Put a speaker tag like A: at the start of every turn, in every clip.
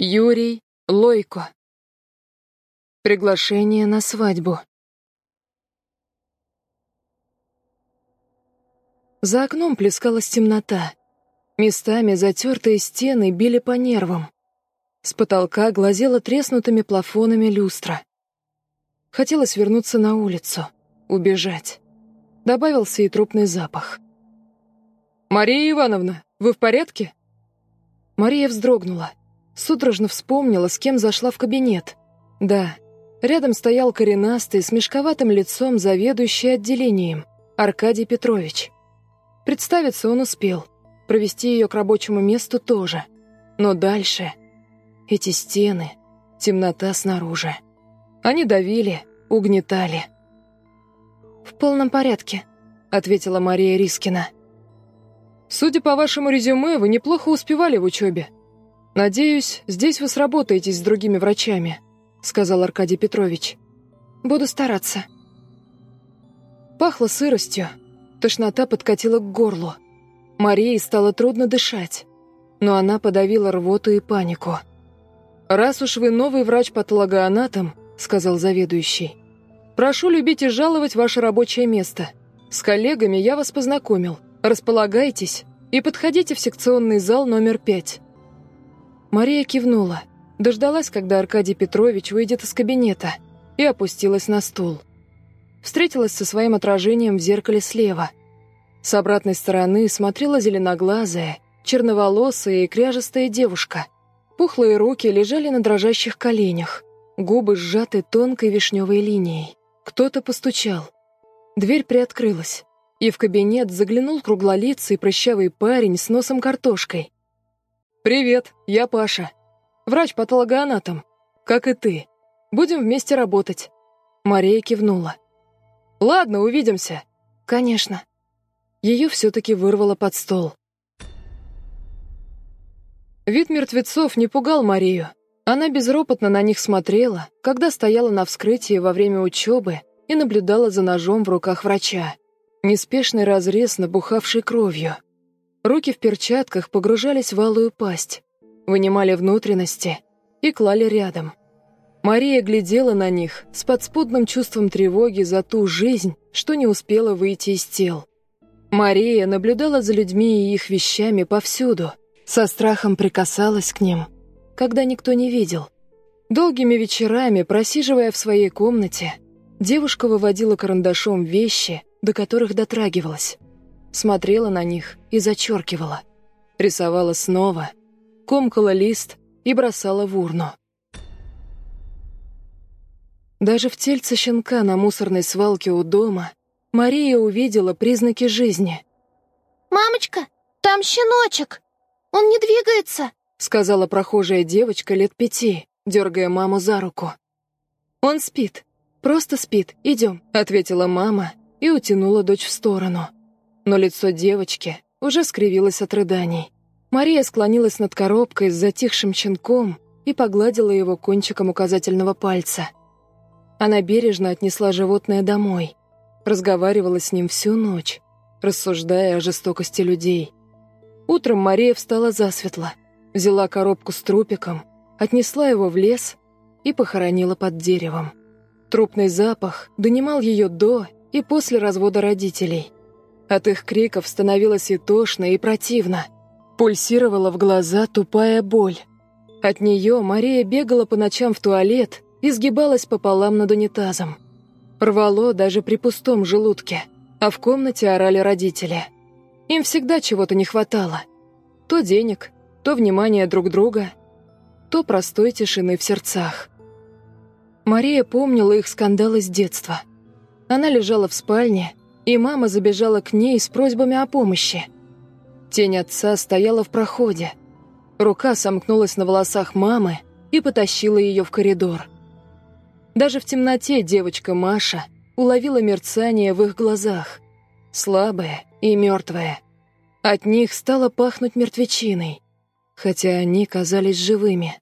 A: Юрий Лойко. Приглашение на свадьбу. За окном плескалась темнота. Местами затертые стены били по нервам. С потолка глазела треснутыми плафонами люстра. Хотелось вернуться на улицу, убежать. Добавился и трупный запах. «Мария Ивановна, вы в порядке?» Мария вздрогнула. Судорожно вспомнила, с кем зашла в кабинет. Да, рядом стоял коренастый, с мешковатым лицом заведующий отделением, Аркадий Петрович. Представиться он успел, провести ее к рабочему месту тоже. Но дальше... Эти стены, темнота снаружи. Они давили, угнетали. «В полном порядке», — ответила Мария Рискина. «Судя по вашему резюме, вы неплохо успевали в учебе», «Надеюсь, здесь вы сработаетесь с другими врачами», — сказал Аркадий Петрович. «Буду стараться». Пахло сыростью, тошнота подкатила к горлу. Марии стало трудно дышать, но она подавила рвоту и панику. «Раз уж вы новый врач-патологоанатом», — сказал заведующий, «прошу любить и жаловать ваше рабочее место. С коллегами я вас познакомил. Располагайтесь и подходите в секционный зал номер пять». Мария кивнула, дождалась, когда Аркадий Петрович выйдет из кабинета, и опустилась на стул. Встретилась со своим отражением в зеркале слева. С обратной стороны смотрела зеленоглазая, черноволосая и кряжестая девушка. Пухлые руки лежали на дрожащих коленях, губы сжаты тонкой вишневой линией. Кто-то постучал. Дверь приоткрылась, и в кабинет заглянул круглолицый прыщавый парень с носом картошкой. «Привет, я Паша. Врач-патологоанатом. Как и ты. Будем вместе работать». Мария кивнула. «Ладно, увидимся». «Конечно». Ее все-таки вырвало под стол. Вид мертвецов не пугал Марию. Она безропотно на них смотрела, когда стояла на вскрытии во время учебы и наблюдала за ножом в руках врача. Неспешный разрез, набухавший кровью. Руки в перчатках погружались в алую пасть, вынимали внутренности и клали рядом. Мария глядела на них с подспудным чувством тревоги за ту жизнь, что не успела выйти из тел. Мария наблюдала за людьми и их вещами повсюду, со страхом прикасалась к ним, когда никто не видел. Долгими вечерами, просиживая в своей комнате, девушка выводила карандашом вещи, до которых дотрагивалась смотрела на них и зачеркивала. Рисовала снова, комкала лист и бросала в урну. Даже в тельце щенка на мусорной свалке у дома Мария увидела признаки жизни.
B: «Мамочка, там щеночек! Он не двигается!»
A: сказала прохожая девочка лет пяти, дергая маму за руку. «Он спит, просто спит, идем», ответила мама и утянула дочь в сторону но лицо девочки уже скривилось от рыданий. Мария склонилась над коробкой с затихшим щенком и погладила его кончиком указательного пальца. Она бережно отнесла животное домой, разговаривала с ним всю ночь, рассуждая о жестокости людей. Утром Мария встала засветло, взяла коробку с трупиком, отнесла его в лес и похоронила под деревом. Трупный запах донимал ее до и после развода родителей – от их криков становилось и тошно, и противно. Пульсировала в глаза тупая боль. От нее Мария бегала по ночам в туалет и сгибалась пополам над унитазом. Рвало даже при пустом желудке, а в комнате орали родители. Им всегда чего-то не хватало. То денег, то внимания друг друга, то простой тишины в сердцах. Мария помнила их скандалы с детства. Она лежала в спальне и мама забежала к ней с просьбами о помощи. Тень отца стояла в проходе. Рука сомкнулась на волосах мамы и потащила ее в коридор. Даже в темноте девочка Маша уловила мерцание в их глазах. Слабое и мертвое. От них стало пахнуть мертвечиной, хотя они казались живыми.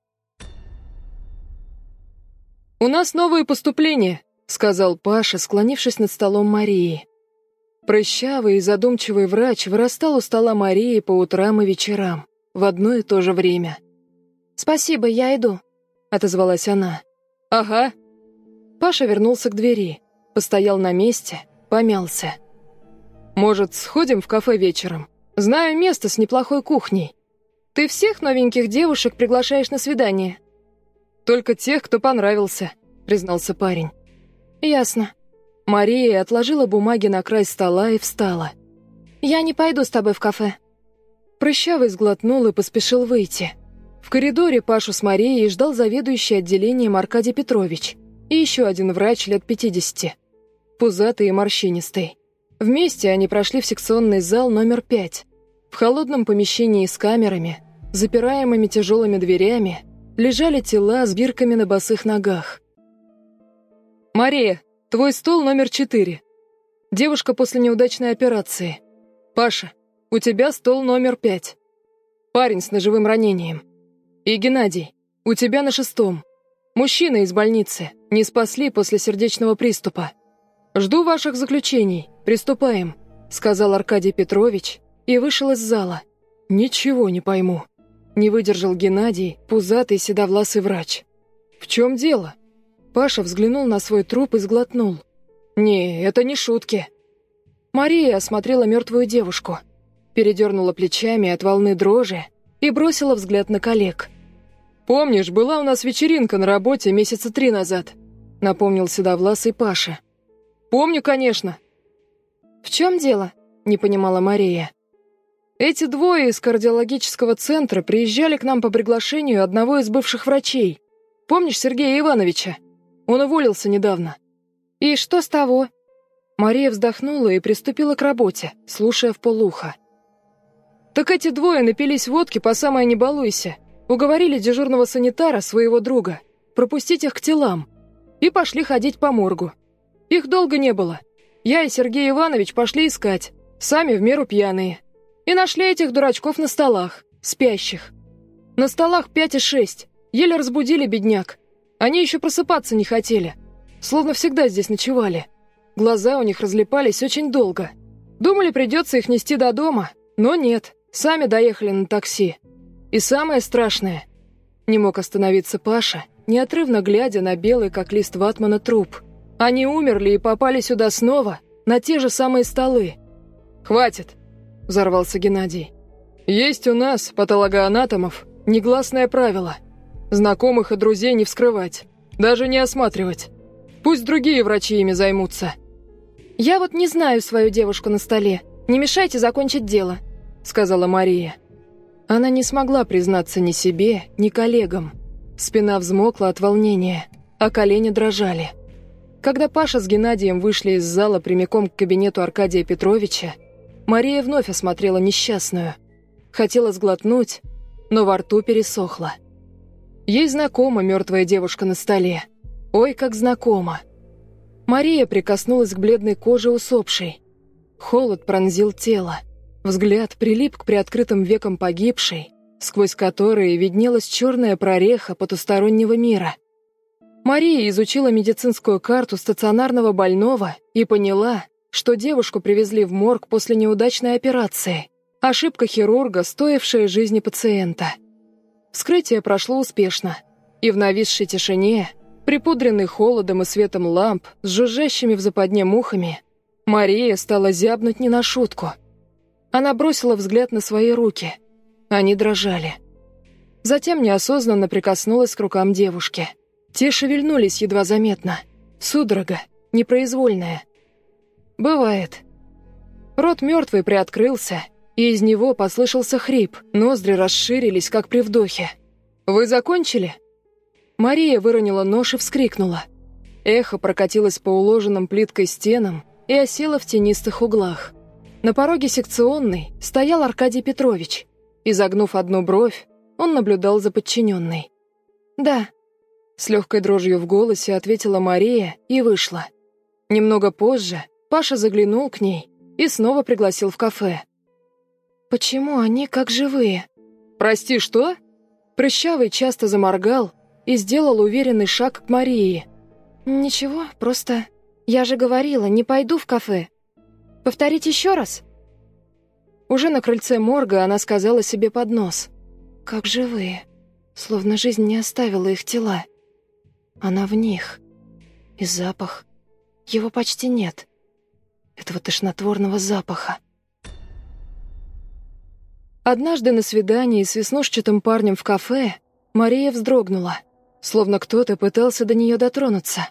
A: «У нас новые поступления», — сказал Паша, склонившись над столом Марии. Прыщавый и задумчивый врач вырастал у стола Марии по утрам и вечерам, в одно и то же время. «Спасибо, я иду», — отозвалась она. «Ага». Паша вернулся к двери, постоял на месте, помялся. «Может, сходим в кафе вечером? Знаю место с неплохой кухней. Ты всех новеньких девушек приглашаешь на свидание?» «Только тех, кто понравился», — признался парень. «Ясно». Мария отложила бумаги на край стола и встала. «Я не пойду с тобой в кафе». Прыщавый сглотнул и поспешил выйти. В коридоре Пашу с Марией ждал заведующий отделением Аркадий Петрович и еще один врач лет 50, пузатый и морщинистый. Вместе они прошли в секционный зал номер пять. В холодном помещении с камерами, запираемыми тяжелыми дверями, лежали тела с бирками на босых ногах. «Мария, твой стол номер четыре. Девушка после неудачной операции. Паша, у тебя стол номер пять. Парень с ножевым ранением. И Геннадий, у тебя на шестом. Мужчина из больницы. Не спасли после сердечного приступа. Жду ваших заключений. Приступаем», — сказал Аркадий Петрович и вышел из зала. «Ничего не пойму». Не выдержал Геннадий, пузатый седовласый врач. «В чем дело?» Паша взглянул на свой труп и сглотнул. «Не, это не шутки». Мария осмотрела мертвую девушку, передернула плечами от волны дрожи и бросила взгляд на коллег. «Помнишь, была у нас вечеринка на работе месяца три назад?» — напомнил седовласый Паша. «Помню, конечно». «В чем дело?» — не понимала Мария. «Эти двое из кардиологического центра приезжали к нам по приглашению одного из бывших врачей. Помнишь Сергея Ивановича? Он уволился недавно». «И что с того?» Мария вздохнула и приступила к работе, слушая в полухо. «Так эти двое напились водки по самое не балуйся. Уговорили дежурного санитара, своего друга, пропустить их к телам. И пошли ходить по моргу. Их долго не было. Я и Сергей Иванович пошли искать, сами в меру пьяные. И нашли этих дурачков на столах, спящих. На столах пять и шесть. Еле разбудили бедняк. Они еще просыпаться не хотели. Словно всегда здесь ночевали. Глаза у них разлипались очень долго. Думали, придется их нести до дома, но нет. Сами доехали на такси. И самое страшное, не мог остановиться Паша, неотрывно глядя на белый, как лист ватмана, труп. Они умерли и попали сюда снова, на те же самые столы. «Хватит!» – взорвался Геннадий. «Есть у нас, патологоанатомов, негласное правило. Знакомых и друзей не вскрывать, даже не осматривать. Пусть другие врачи ими займутся».
B: «Я вот не знаю свою девушку на столе. Не мешайте закончить дело», – сказала Мария.
A: Она не смогла признаться ни себе, ни коллегам. Спина взмокла от волнения, а колени дрожали. Когда Паша с Геннадием вышли из зала прямиком к кабинету Аркадия Петровича, Мария вновь осмотрела несчастную. Хотела сглотнуть, но во рту пересохло. Ей знакома мертвая девушка на столе. Ой, как знакома. Мария прикоснулась к бледной коже усопшей. Холод пронзил тело. Взгляд прилип к приоткрытым векам погибшей, сквозь которые виднелась черная прореха потустороннего мира. Мария изучила медицинскую карту стационарного больного и поняла, что девушку привезли в морг после неудачной операции. Ошибка хирурга, стоившая жизни пациента. Вскрытие прошло успешно, и в нависшей тишине, припудренный холодом и светом ламп с жужжащими в западне мухами, Мария стала зябнуть не на шутку — она бросила взгляд на свои руки. Они дрожали. Затем неосознанно прикоснулась к рукам девушки. Те шевельнулись едва заметно. Судорога, непроизвольная. Бывает. Рот мертвый приоткрылся, и из него послышался хрип, ноздри расширились, как при вдохе. «Вы закончили?» Мария выронила нож и вскрикнула. Эхо прокатилось по уложенным плиткой стенам и осело в тенистых углах. На пороге секционной стоял Аркадий Петрович. Изогнув одну бровь, он наблюдал за подчиненной. «Да», — с легкой дрожью в голосе ответила Мария и вышла. Немного позже Паша заглянул к ней и снова пригласил в кафе. «Почему они как живые?» «Прости, что?» Прыщавый часто заморгал и сделал уверенный шаг к Марии. «Ничего, просто... Я же говорила, не пойду в кафе. Повторить еще раз?» Уже на крыльце морга она сказала себе под нос. «Как живые». словно жизнь не оставила их тела. Она в них. И запах. Его почти нет. Этого тошнотворного запаха.
B: Однажды на свидании с веснушчатым парнем в кафе Мария вздрогнула, словно кто-то пытался до нее дотронуться.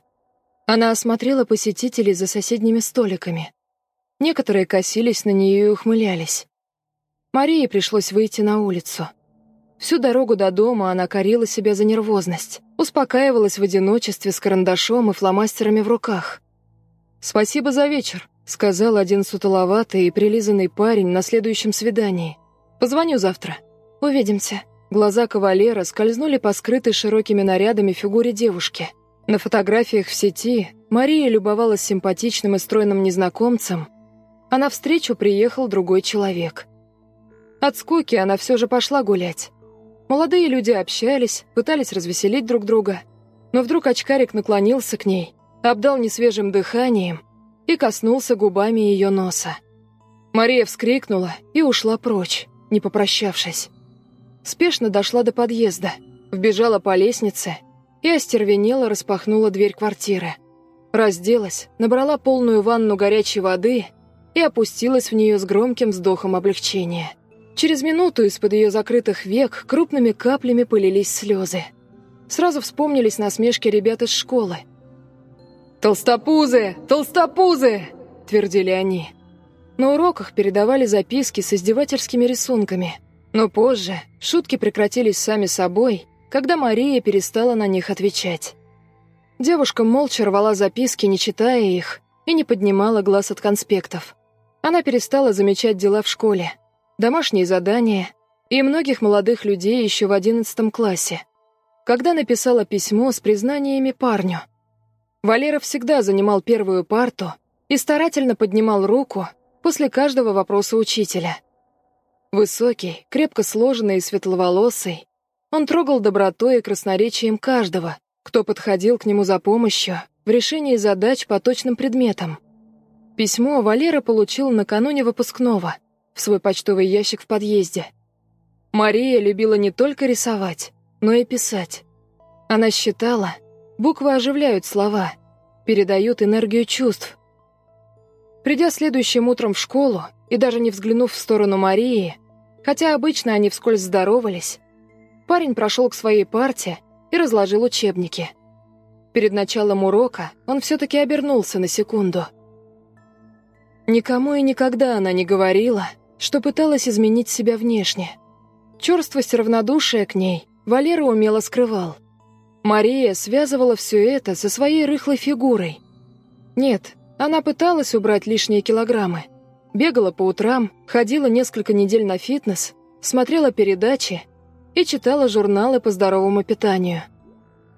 B: Она осмотрела посетителей за соседними столиками. Некоторые косились на нее и ухмылялись. Марии пришлось выйти на улицу. Всю дорогу до дома она корила себя за нервозность, успокаивалась в одиночестве с карандашом и фломастерами в руках. «Спасибо за вечер», — сказал один сутуловатый и прилизанный парень на следующем свидании. Позвоню завтра. Увидимся». Глаза кавалера скользнули по скрытой широкими нарядами фигуре девушки. На фотографиях в сети Мария любовалась симпатичным и стройным незнакомцем, а навстречу приехал другой человек. От скуки она все же пошла гулять. Молодые люди общались, пытались развеселить друг друга, но вдруг очкарик наклонился к ней, обдал несвежим дыханием и коснулся губами ее носа. Мария вскрикнула и ушла прочь не попрощавшись. Спешно дошла до подъезда, вбежала по лестнице и остервенела распахнула дверь квартиры. Разделась, набрала полную ванну горячей воды и опустилась в нее с громким вздохом облегчения. Через минуту из-под ее закрытых век крупными каплями пылились слезы. Сразу вспомнились насмешки ребят из школы. «Толстопузы! Толстопузы!» – твердили они. На уроках передавали записки с издевательскими рисунками. Но позже шутки прекратились сами собой, когда Мария перестала на них отвечать. Девушка молча рвала записки, не читая их, и не поднимала глаз от конспектов. Она перестала замечать дела в школе, домашние задания и многих молодых людей еще в одиннадцатом классе. Когда написала письмо с признаниями парню. Валера всегда занимал первую парту и старательно поднимал руку, после каждого вопроса учителя. Высокий, крепко сложенный и светловолосый, он трогал добротой и красноречием каждого, кто подходил к нему за помощью в решении задач по точным предметам. Письмо Валера получил накануне выпускного в свой почтовый ящик в подъезде. Мария любила не только рисовать, но и писать. Она считала, буквы оживляют слова, передают энергию чувств, Придя следующим утром в школу и даже не взглянув в сторону Марии, хотя обычно они вскользь здоровались, парень прошел к своей парте и разложил учебники. Перед началом урока он все-таки обернулся на секунду. Никому и никогда она не говорила, что пыталась изменить себя внешне. Черствость и равнодушие к ней Валера умело скрывал. Мария связывала все это со своей рыхлой фигурой. Нет, она пыталась убрать лишние килограммы. Бегала по утрам, ходила несколько недель на фитнес, смотрела передачи и читала журналы по здоровому питанию.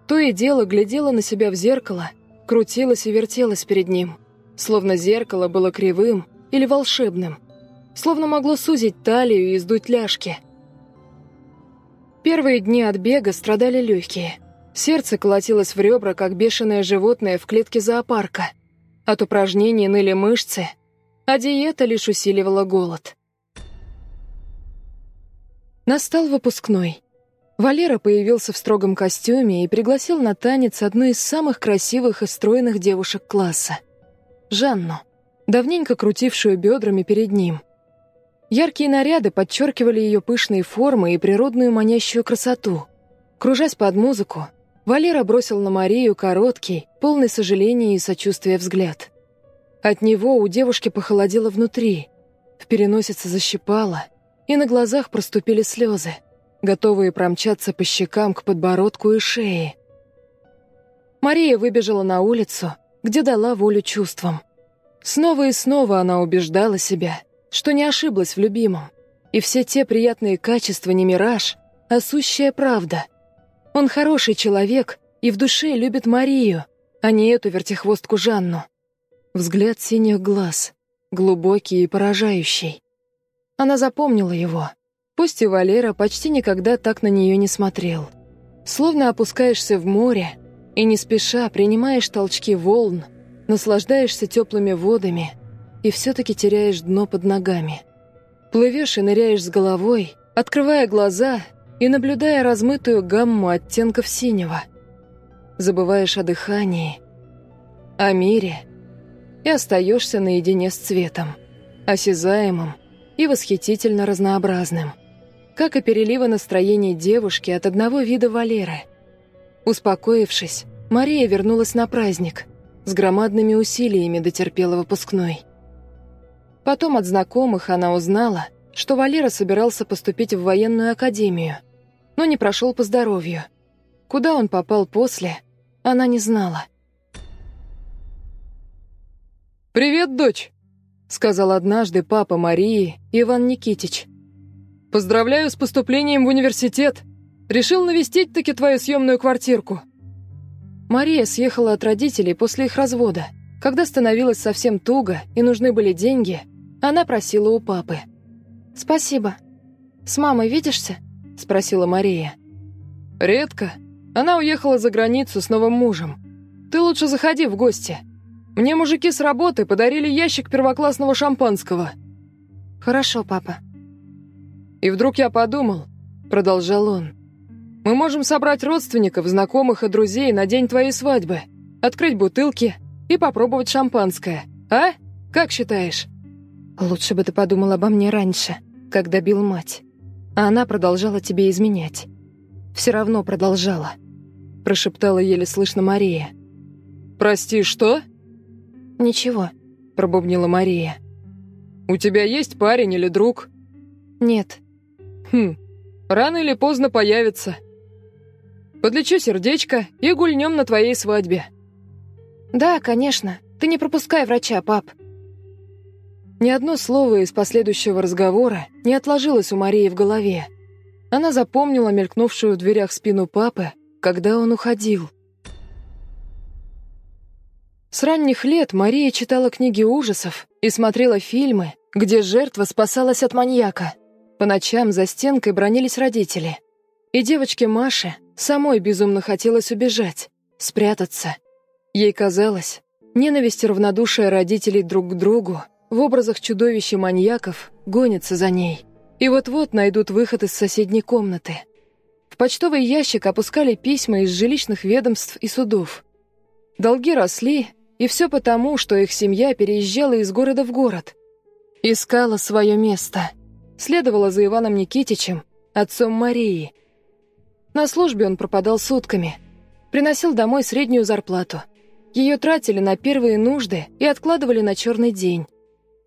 B: То и дело глядела на себя в зеркало, крутилась и вертелась перед ним, словно зеркало было кривым или волшебным, словно могло сузить талию и сдуть ляжки. Первые дни от бега страдали легкие. Сердце колотилось в ребра, как бешеное животное в клетке зоопарка. От упражнений ныли мышцы, а диета лишь усиливала голод. Настал выпускной. Валера появился в строгом костюме и пригласил на танец одну из самых красивых и стройных девушек класса — Жанну, давненько крутившую бедрами перед ним. Яркие наряды подчеркивали ее пышные формы и природную манящую красоту. Кружась под музыку, Валера бросил на Марию короткий, полный сожаления и сочувствия взгляд. От него у девушки похолодело внутри, в переносице защипало, и на глазах проступили слезы, готовые промчаться по щекам к подбородку и шее. Мария выбежала на улицу, где дала волю чувствам. Снова и снова она убеждала себя, что не ошиблась в любимом, и все те приятные качества не мираж, а сущая правда — он хороший человек и в душе любит Марию, а не эту вертихвостку Жанну. Взгляд синих глаз, глубокий и поражающий. Она запомнила его. Пусть и Валера почти никогда так на нее не смотрел. Словно опускаешься в море и не спеша принимаешь толчки волн, наслаждаешься теплыми водами и все-таки теряешь дно под ногами. Плывешь и ныряешь с головой, открывая глаза
A: и наблюдая размытую гамму оттенков синего. Забываешь о дыхании, о мире и остаешься наедине с цветом, осязаемым и восхитительно разнообразным, как и переливы настроений девушки от одного вида Валеры. Успокоившись, Мария вернулась на праздник, с громадными усилиями дотерпела выпускной. Потом от знакомых она узнала, что Валера собирался поступить в военную академию, но не прошел по здоровью. Куда он попал после, она не знала.
B: «Привет, дочь!» — сказал однажды папа Марии, Иван Никитич. «Поздравляю с поступлением в университет. Решил навестить таки твою съемную квартирку».
A: Мария съехала от родителей после их развода. Когда становилось совсем туго и нужны были деньги, она просила у папы — «Спасибо. С мамой видишься?» — спросила Мария.
B: «Редко. Она уехала за границу с новым мужем. Ты лучше заходи в гости. Мне мужики с работы подарили ящик первоклассного шампанского».
A: «Хорошо, папа».
B: «И вдруг я подумал», — продолжал он, «мы можем собрать родственников, знакомых и друзей на день твоей свадьбы, открыть бутылки и попробовать шампанское. А? Как считаешь?»
A: «Лучше бы ты подумал обо мне раньше», когда бил мать. А она продолжала тебе изменять. Все равно продолжала. Прошептала еле слышно Мария.
B: «Прости, что?»
A: «Ничего», — пробубнила Мария.
B: «У тебя есть парень или друг?»
A: «Нет».
B: «Хм, рано или поздно появится. Подлечу сердечко и гульнем на твоей свадьбе».
A: «Да, конечно. Ты не пропускай врача, пап»,
B: ни одно слово из последующего разговора не отложилось у Марии в голове. Она запомнила мелькнувшую в дверях спину папы, когда он уходил. С ранних лет Мария читала книги ужасов и смотрела фильмы, где жертва спасалась от маньяка. По ночам за стенкой бронились родители. И девочке Маше самой безумно хотелось убежать, спрятаться. Ей казалось, ненависть и равнодушие родителей друг к другу в образах чудовищ и маньяков гонятся за ней. И вот-вот найдут выход из соседней комнаты. В почтовый ящик опускали письма из жилищных ведомств и судов. Долги росли, и все потому, что их семья переезжала из города в город. Искала свое место. Следовала за Иваном Никитичем, отцом Марии. На службе он пропадал сутками. Приносил домой среднюю зарплату. Ее тратили на первые нужды и откладывали на черный день.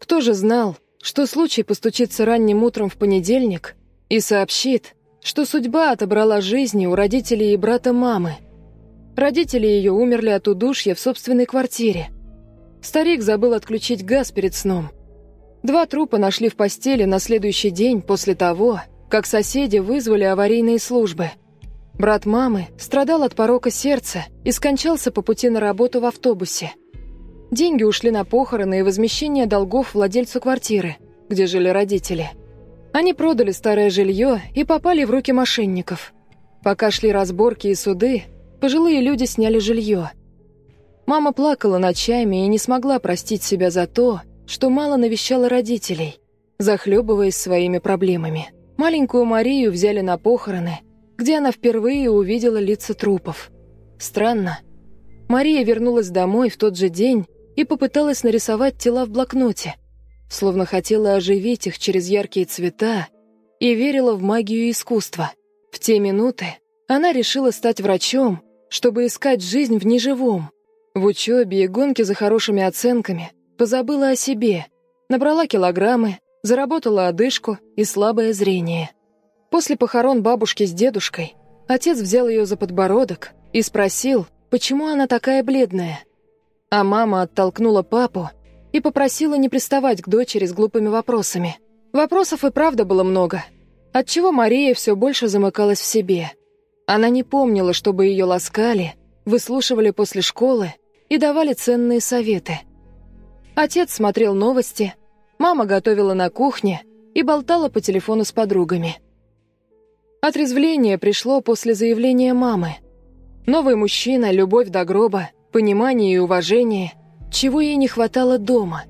B: Кто же знал, что случай постучится ранним утром в понедельник и сообщит, что судьба отобрала жизни у родителей и брата мамы. Родители ее умерли от удушья в собственной квартире. Старик забыл отключить газ перед сном. Два трупа нашли в постели на следующий день после того, как соседи вызвали аварийные службы. Брат мамы страдал от порока сердца и скончался по пути на работу в автобусе. Деньги ушли на похороны и возмещение долгов владельцу квартиры, где жили родители. Они продали старое жилье и попали в руки мошенников. Пока шли разборки и суды, пожилые люди сняли жилье. Мама плакала ночами и не смогла простить себя за то, что мало навещала родителей, захлебываясь своими проблемами. Маленькую Марию взяли на похороны, где она впервые увидела лица трупов. Странно. Мария вернулась домой в тот же день, и попыталась нарисовать тела в блокноте, словно хотела оживить их через яркие цвета и верила в магию искусства. В те минуты она решила стать врачом, чтобы искать жизнь в неживом. В учебе и гонке за хорошими оценками позабыла о себе, набрала килограммы, заработала одышку и слабое зрение. После похорон бабушки с дедушкой отец взял ее за подбородок и спросил, почему она такая бледная. А мама оттолкнула папу и попросила не приставать к дочери с глупыми вопросами. Вопросов и правда было много, отчего Мария все больше замыкалась в себе. Она не помнила, чтобы ее ласкали, выслушивали после школы и давали ценные советы. Отец смотрел новости, мама готовила на кухне и болтала по телефону с подругами. Отрезвление пришло после заявления мамы. Новый мужчина, любовь до гроба — понимание и уважение, чего ей не хватало дома.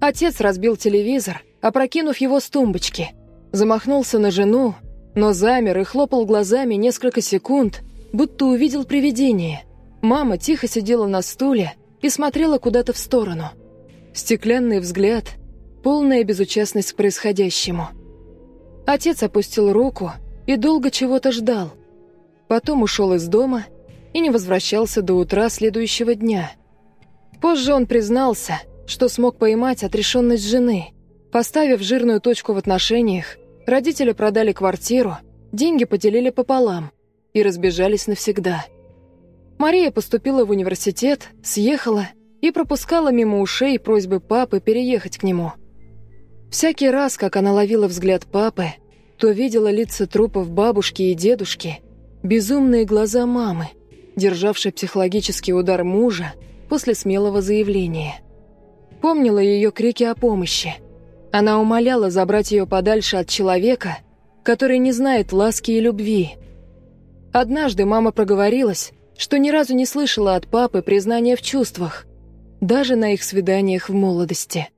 B: Отец разбил телевизор, опрокинув его с тумбочки, замахнулся на жену
A: но замер и хлопал глазами несколько секунд, будто увидел привидение. Мама тихо сидела на стуле и смотрела куда-то в сторону. Стеклянный взгляд, полная безучастность к происходящему. Отец опустил руку и долго чего-то ждал. Потом ушел из дома и не возвращался до утра следующего дня. Позже он признался, что смог поймать отрешенность жены. Поставив жирную точку в отношениях, родители продали квартиру, деньги поделили пополам и разбежались навсегда. Мария поступила в университет, съехала и пропускала мимо ушей просьбы папы переехать к нему. Всякий раз, как она ловила взгляд папы, то видела лица трупов бабушки и дедушки, безумные глаза мамы, державшей психологический удар мужа после смелого заявления. Помнила ее крики о помощи. Она умоляла забрать ее подальше от человека, который не знает ласки и любви. Однажды мама проговорилась, что ни разу не слышала от папы признания в чувствах, даже на их свиданиях в молодости.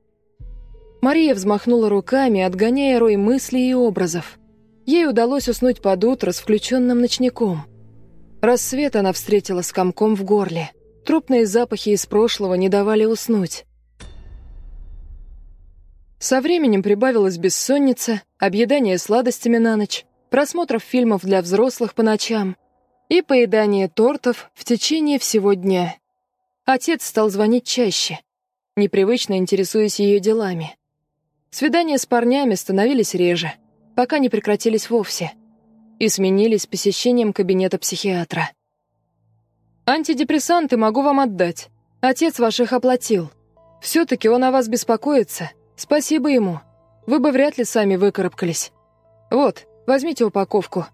A: Мария взмахнула руками, отгоняя рой мыслей и образов. Ей удалось уснуть под утро с включенным ночником. Рассвет она встретила с комком в горле. Трупные запахи из прошлого не давали уснуть. Со временем прибавилась бессонница, объедание сладостями на ночь, просмотров фильмов для взрослых по ночам — и поедание тортов в течение всего дня. Отец стал звонить чаще, непривычно интересуясь ее делами. Свидания с парнями становились реже, пока не прекратились вовсе, и сменились посещением кабинета психиатра. «Антидепрессанты могу вам отдать. Отец ваших оплатил. Все-таки он о вас беспокоится. Спасибо ему. Вы бы вряд ли сами выкарабкались. Вот, возьмите упаковку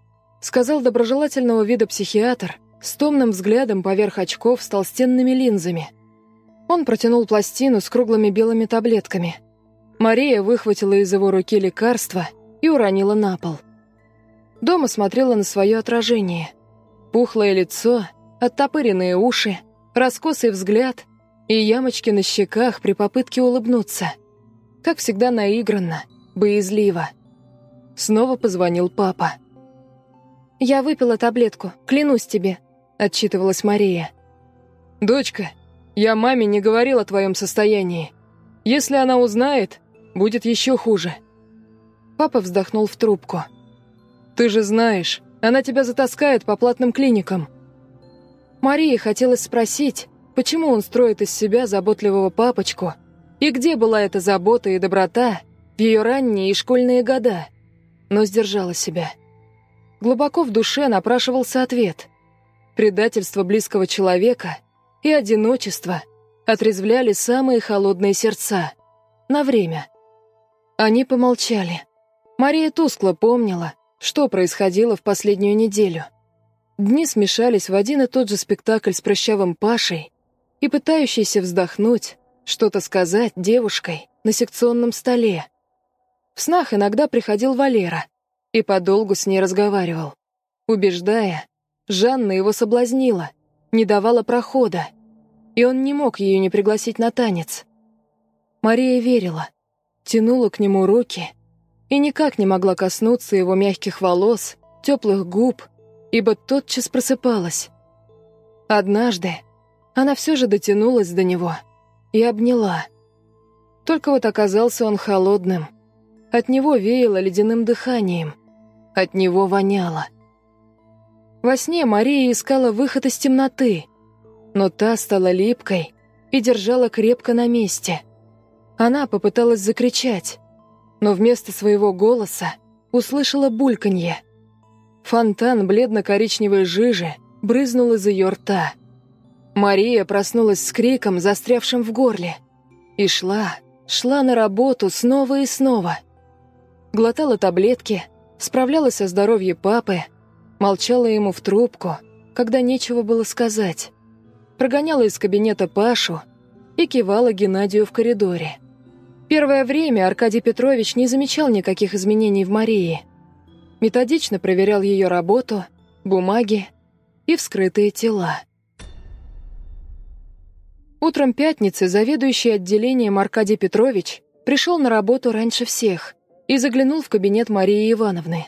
A: сказал доброжелательного вида психиатр с томным взглядом поверх очков с толстенными линзами. Он протянул пластину с круглыми белыми таблетками. Мария выхватила из его руки лекарство и уронила на пол. Дома смотрела на свое отражение. Пухлое лицо, оттопыренные уши, раскосый взгляд и ямочки на щеках при попытке улыбнуться. Как всегда наигранно, боязливо. Снова позвонил папа. «Я выпила таблетку, клянусь тебе», — отчитывалась Мария. «Дочка, я маме не говорил о твоем состоянии. Если она узнает, будет еще хуже». Папа вздохнул в трубку. «Ты же знаешь, она тебя затаскает по платным клиникам». Марии хотелось спросить, почему он строит из себя заботливого папочку, и где была эта забота и доброта в ее ранние и школьные года, но сдержала себя. Глубоко в душе напрашивался ответ. Предательство близкого человека и одиночество отрезвляли самые холодные сердца. На время. Они помолчали. Мария тускло помнила, что происходило в последнюю неделю. Дни смешались в один и тот же спектакль с прыщавым Пашей и пытающейся вздохнуть, что-то сказать девушкой на секционном столе. В снах иногда приходил Валера, и подолгу с ней разговаривал, убеждая, Жанна его соблазнила, не давала прохода, и он не мог ее не пригласить на танец. Мария верила, тянула к нему руки и никак не могла коснуться его мягких волос, теплых губ, ибо тотчас просыпалась. Однажды она все же дотянулась до него и обняла. Только вот оказался он холодным. От него веяло ледяным дыханием — от него воняло. Во сне Мария искала выход из темноты, но та стала липкой и держала крепко на месте. Она попыталась закричать, но вместо своего голоса услышала бульканье. Фонтан бледно-коричневой жижи брызнул из ее рта. Мария проснулась с криком, застрявшим в горле, и шла, шла на работу снова и снова. Глотала таблетки, справлялась о здоровье папы, молчала ему в трубку, когда нечего было сказать, прогоняла из кабинета Пашу и кивала Геннадию в коридоре. Первое время Аркадий Петрович не замечал никаких изменений в Марии. Методично проверял ее работу, бумаги и вскрытые тела. Утром пятницы заведующий отделением Аркадий Петрович пришел на работу раньше всех – и заглянул в кабинет Марии Ивановны.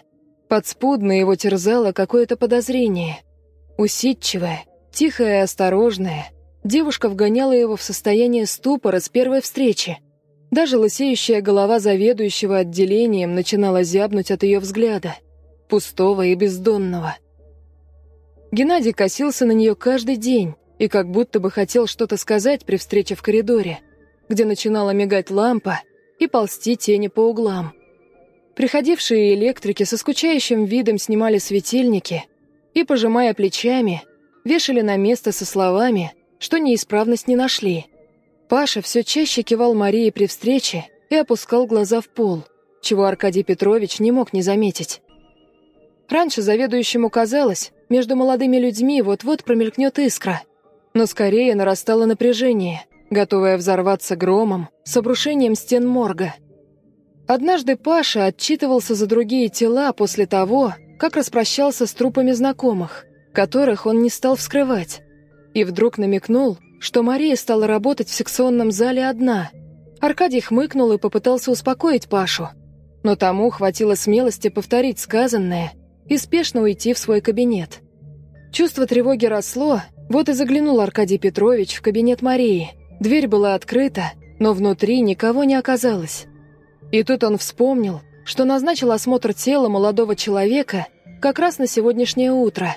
A: Подспудно его терзало какое-то подозрение. Усидчивое, тихое и осторожное, девушка вгоняла его в состояние ступора с первой встречи. Даже лысеющая голова заведующего отделением начинала зябнуть от ее взгляда, пустого и бездонного. Геннадий косился на нее каждый день и как будто бы хотел что-то сказать при встрече в коридоре, где начинала мигать лампа и ползти тени по углам. Приходившие электрики со скучающим видом снимали светильники и, пожимая плечами, вешали на место со словами, что неисправность не нашли. Паша все чаще кивал Марии при встрече и опускал глаза в пол, чего Аркадий Петрович не мог не заметить. Раньше заведующему казалось, между молодыми людьми вот-вот промелькнет искра, но скорее нарастало напряжение, готовое взорваться громом с обрушением стен морга. Однажды Паша отчитывался за другие тела после того, как распрощался с трупами знакомых, которых он не стал вскрывать, и вдруг намекнул, что Мария стала работать в секционном зале одна. Аркадий хмыкнул и попытался успокоить Пашу, но тому хватило смелости повторить сказанное – и спешно уйти в свой кабинет. Чувство тревоги росло, вот и заглянул Аркадий Петрович в кабинет Марии. Дверь была открыта, но внутри никого не оказалось. И тут он вспомнил, что назначил осмотр тела молодого человека как раз на сегодняшнее утро.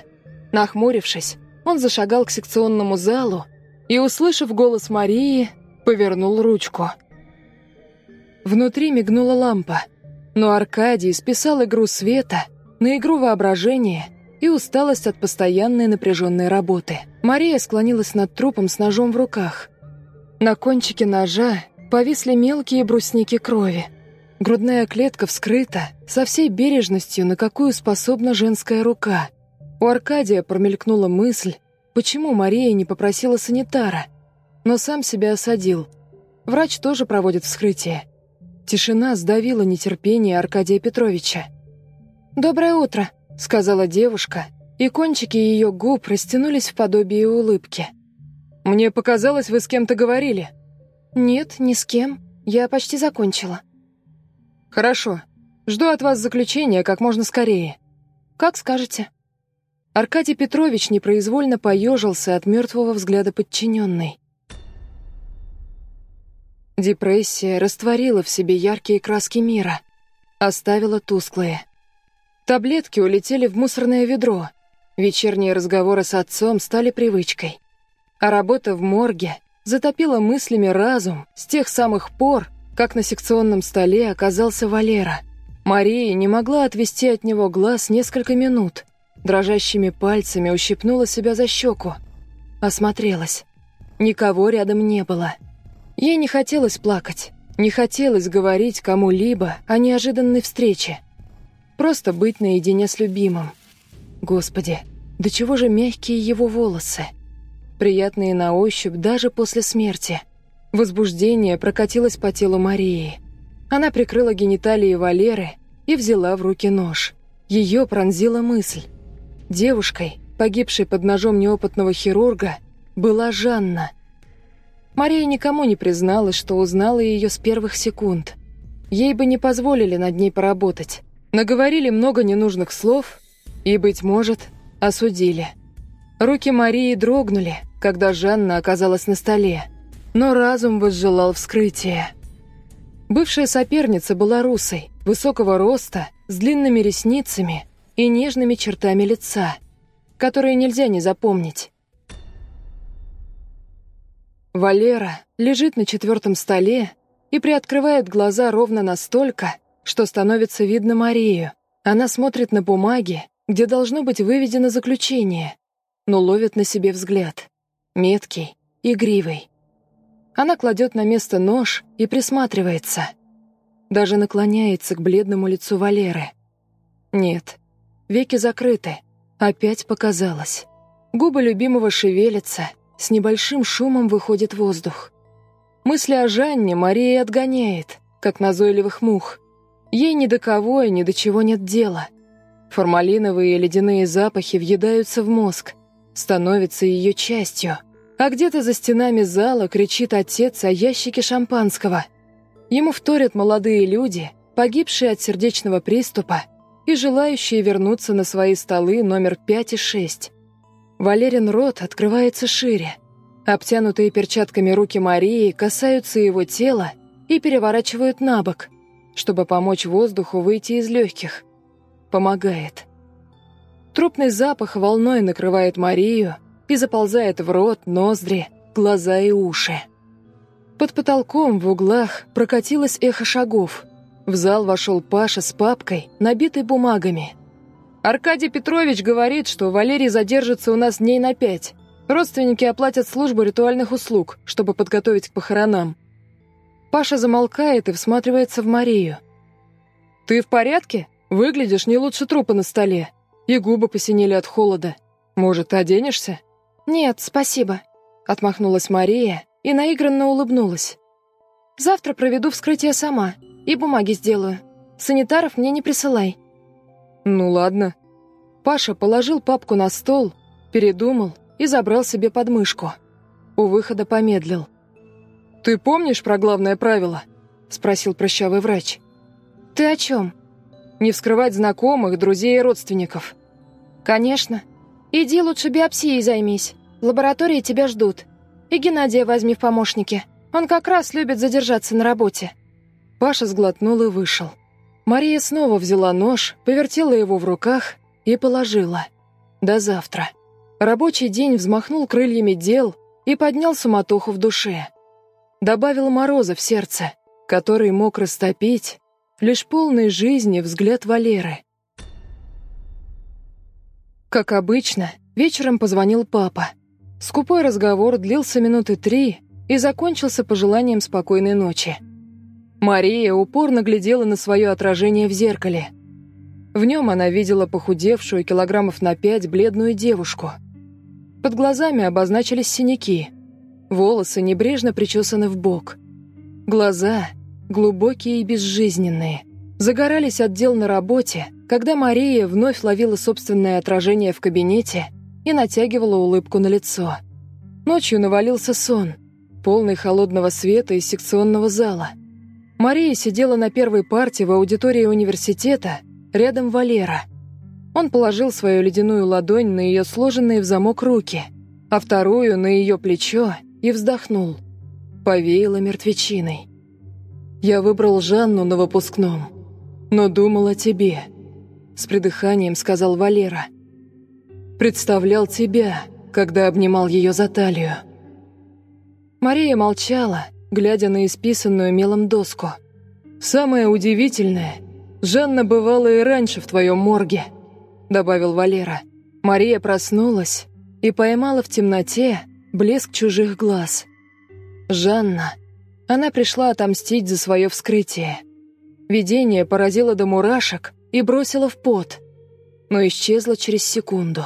A: Нахмурившись, он зашагал к секционному залу и, услышав голос Марии, повернул ручку. Внутри мигнула лампа, но Аркадий списал игру света – на игру воображения и усталость от постоянной напряженной работы. Мария склонилась над трупом с ножом в руках. На кончике ножа повисли мелкие брусники крови. Грудная клетка вскрыта со всей бережностью, на какую способна женская рука. У Аркадия промелькнула мысль, почему Мария не попросила санитара, но сам себя осадил. Врач тоже проводит вскрытие. Тишина сдавила нетерпение Аркадия Петровича. «Доброе утро», — сказала девушка, и кончики ее губ растянулись в подобие улыбки. «Мне показалось, вы с кем-то говорили». «Нет, ни с кем. Я почти закончила». «Хорошо. Жду от вас заключения как можно скорее». «Как скажете». Аркадий Петрович непроизвольно поежился от мертвого взгляда подчиненной. Депрессия растворила в себе яркие краски мира, оставила тусклые. Таблетки улетели в мусорное ведро. Вечерние разговоры с отцом стали привычкой. А работа в морге затопила мыслями разум с тех самых пор, как на секционном столе оказался Валера. Мария не могла отвести от него глаз несколько минут. Дрожащими пальцами ущипнула себя за щеку. Осмотрелась. Никого рядом не было. Ей не хотелось плакать, не хотелось говорить кому-либо о неожиданной встрече. Просто быть наедине с любимым. Господи, до чего же мягкие его волосы. Приятные на ощупь даже после смерти. Возбуждение прокатилось по телу Марии. Она прикрыла гениталии Валеры и взяла в руки нож. Ее пронзила мысль. Девушкой, погибшей под ножом неопытного хирурга, была Жанна. Мария никому не призналась, что узнала ее с первых секунд. Ей бы не позволили над ней поработать. Наговорили много ненужных слов и, быть может, осудили. Руки Марии дрогнули, когда Жанна оказалась на столе, но разум возжелал вскрытия. Бывшая соперница была русой, высокого роста, с длинными ресницами и нежными чертами лица, которые нельзя не запомнить. Валера лежит на четвертом столе и приоткрывает глаза ровно настолько, что становится видно Марию. Она смотрит на бумаги, где должно быть выведено заключение, но ловит на себе взгляд. Меткий, игривый. Она кладет на место нож и присматривается. Даже наклоняется к бледному лицу Валеры. Нет, веки закрыты. Опять показалось. Губы любимого шевелятся, с небольшим шумом выходит воздух. Мысли о Жанне Мария отгоняет, как назойливых мух. Ей ни до кого и ни до чего нет дела. Формалиновые ледяные запахи въедаются в мозг, становятся ее частью. А где-то за стенами зала кричит отец о ящике шампанского. Ему вторят молодые люди, погибшие от сердечного приступа и желающие вернуться на свои столы номер 5 и 6. Валерин рот открывается шире. Обтянутые перчатками руки Марии касаются его тела и переворачивают на бок, чтобы помочь воздуху выйти из легких. Помогает. Трупный запах волной накрывает Марию и заползает в рот, ноздри, глаза и уши. Под потолком в углах прокатилось эхо шагов. В зал вошел Паша с папкой, набитой бумагами. «Аркадий Петрович говорит, что Валерий задержится у нас дней на пять. Родственники оплатят службу ритуальных услуг, чтобы подготовить к похоронам». Паша замолкает и всматривается в Марию. «Ты в порядке? Выглядишь не лучше трупа на столе. И губы посинели от холода. Может, оденешься?»
B: «Нет, спасибо», — отмахнулась Мария и наигранно улыбнулась. «Завтра проведу вскрытие сама и бумаги сделаю. Санитаров мне не присылай».
A: «Ну ладно». Паша положил папку на стол, передумал и забрал себе подмышку. У выхода помедлил. «Ты помнишь про главное правило?» — спросил прыщавый врач.
B: «Ты о чем?»
A: «Не вскрывать знакомых, друзей и родственников».
B: «Конечно. Иди лучше биопсией займись. Лаборатории тебя ждут. И Геннадия возьми в помощники. Он как раз любит задержаться на работе».
A: Паша сглотнул и вышел. Мария снова взяла нож, повертела его в руках и положила. До завтра. Рабочий день взмахнул крыльями дел и поднял суматоху в душе. Добавил мороза в сердце, который мог растопить лишь полный жизни взгляд Валеры. Как обычно, вечером позвонил папа. Скупой разговор длился минуты три и закончился пожеланием спокойной ночи. Мария упорно глядела на свое отражение в зеркале. В нем она видела похудевшую килограммов на пять бледную девушку. Под глазами обозначились синяки. Волосы небрежно причесаны в бок. Глаза, глубокие и безжизненные, загорались от дел на работе, когда Мария вновь ловила собственное отражение в кабинете и натягивала улыбку на лицо. Ночью навалился сон, полный холодного света из секционного зала – Мария сидела на первой парте в аудитории университета, рядом Валера. Он положил свою ледяную ладонь на ее сложенные в замок руки, а вторую на ее плечо и вздохнул. Повеяло мертвечиной. «Я выбрал Жанну на выпускном, но думал о тебе», — с придыханием сказал Валера. «Представлял тебя, когда обнимал ее за талию». Мария молчала, — глядя на исписанную мелом доску. «Самое удивительное, Жанна бывала и раньше в твоем морге», — добавил Валера. Мария проснулась и поймала в темноте блеск чужих глаз. Жанна. Она пришла отомстить за свое вскрытие. Видение поразило до мурашек и бросило в пот, но исчезло через секунду.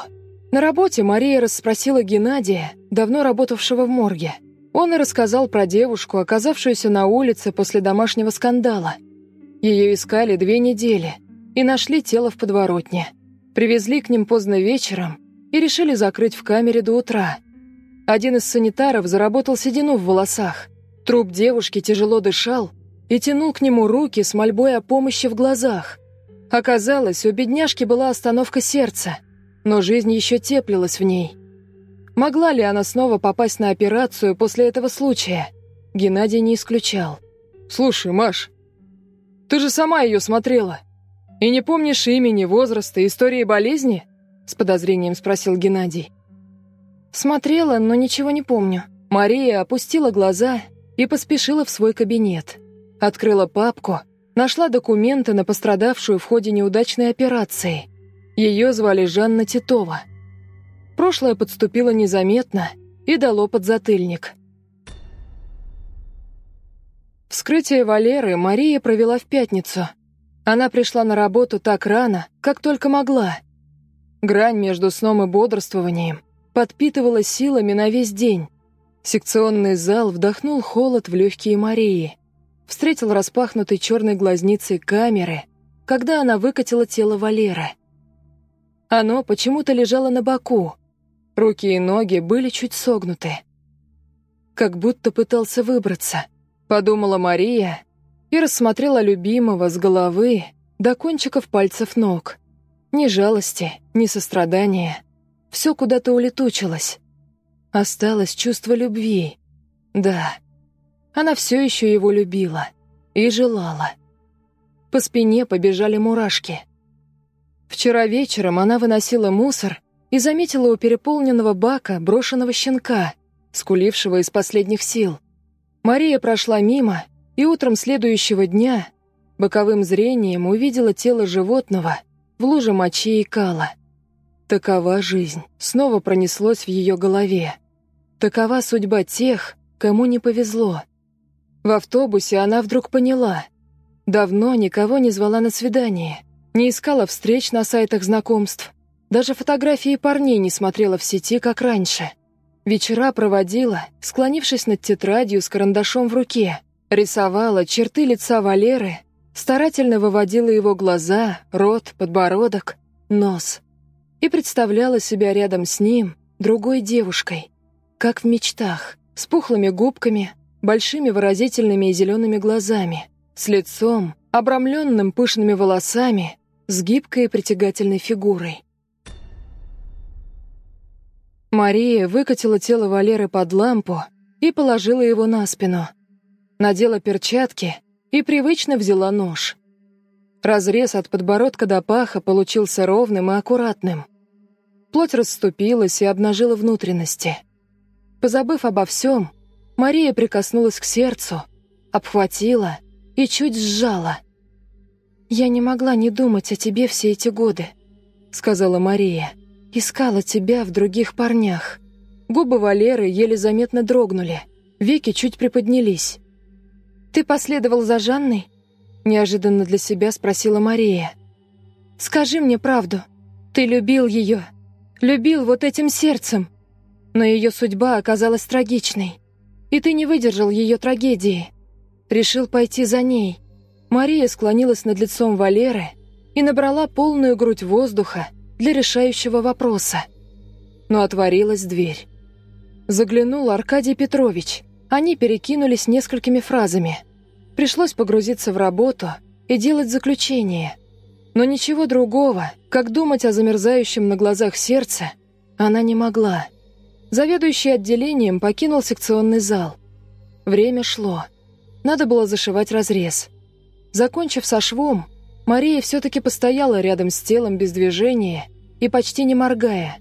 A: На работе Мария расспросила Геннадия, давно работавшего в морге. Он и рассказал про девушку, оказавшуюся на улице после домашнего скандала. Ее искали две недели и нашли тело в подворотне. Привезли к ним поздно вечером и решили закрыть в камере до утра. Один из санитаров заработал седину в волосах. Труп девушки тяжело дышал и тянул к нему руки с мольбой о помощи в глазах. Оказалось, у бедняжки была остановка сердца, но жизнь еще теплилась в ней – Могла ли она снова попасть на операцию после этого случая? Геннадий не исключал. «Слушай, Маш, ты же сама ее смотрела. И не помнишь имени, возраста, истории болезни?» С подозрением спросил Геннадий.
B: «Смотрела, но ничего не помню».
A: Мария опустила глаза и поспешила в свой кабинет. Открыла папку, нашла документы на пострадавшую в ходе неудачной операции. Ее звали Жанна Титова. Прошлое подступило незаметно и дало подзатыльник. Вскрытие Валеры Мария провела в пятницу. Она пришла на работу так рано, как только могла. Грань между сном и бодрствованием подпитывала силами на весь день. Секционный зал вдохнул холод в легкие Марии. Встретил распахнутой черной глазницей камеры, когда она выкатила тело Валеры. Оно почему-то лежало на боку, Руки и ноги были чуть согнуты. Как будто пытался выбраться, подумала Мария и рассмотрела любимого с головы до кончиков пальцев ног. Ни жалости, ни сострадания. Все куда-то улетучилось. Осталось чувство любви. Да, она все еще его любила и желала. По спине побежали мурашки. Вчера вечером она выносила мусор и заметила у переполненного бака брошенного щенка, скулившего из последних сил. Мария прошла мимо и утром следующего дня боковым зрением увидела тело животного в луже мочи и кала. Такова жизнь, снова пронеслось в ее голове. Такова судьба тех, кому не повезло. В автобусе она вдруг поняла. Давно никого не звала на свидание, не искала встреч на сайтах знакомств, даже фотографии парней не смотрела в сети, как раньше. Вечера проводила, склонившись над тетрадью с карандашом в руке, рисовала черты лица Валеры, старательно выводила его глаза, рот, подбородок, нос. И представляла себя рядом с ним, другой девушкой, как в мечтах, с пухлыми губками, большими выразительными и зелеными глазами, с лицом, обрамленным пышными волосами, с гибкой и притягательной фигурой. Мария выкатила тело Валеры под лампу и положила его на спину. Надела перчатки и привычно взяла нож. Разрез от подбородка до паха получился ровным и аккуратным. Плоть расступилась и обнажила внутренности. Позабыв обо всем, Мария прикоснулась к сердцу, обхватила и чуть сжала. «Я не могла не думать о тебе все эти годы», — сказала Мария. «Искала тебя в других парнях». Губы Валеры еле заметно дрогнули, веки чуть приподнялись. «Ты последовал за Жанной?» — неожиданно для себя спросила Мария. «Скажи мне правду. Ты любил ее. Любил вот этим сердцем. Но ее судьба оказалась трагичной. И ты не выдержал ее трагедии. Решил пойти за ней. Мария склонилась над лицом Валеры и набрала полную грудь воздуха для решающего вопроса. Но отворилась дверь. Заглянул Аркадий Петрович. Они перекинулись несколькими фразами. Пришлось погрузиться в работу и делать заключение. Но ничего другого, как думать о замерзающем на глазах сердце, она не могла. Заведующий отделением покинул секционный зал. Время шло. Надо было зашивать разрез. Закончив со швом, Мария все-таки постояла рядом с телом без движения и почти не моргая.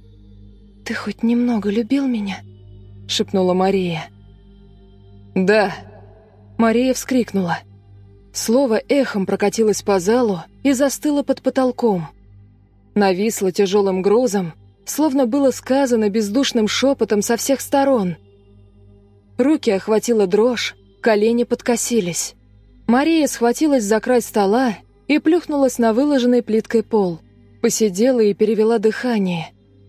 A: «Ты хоть немного любил меня?» — шепнула Мария. «Да». Мария вскрикнула. Слово эхом прокатилось по залу и застыло под потолком. Нависло тяжелым грузом, словно было сказано бездушным шепотом со всех сторон. Руки охватила дрожь, колени подкосились. Мария схватилась за край стола и плюхнулась на выложенный плиткой пол. Посидела и перевела дыхание.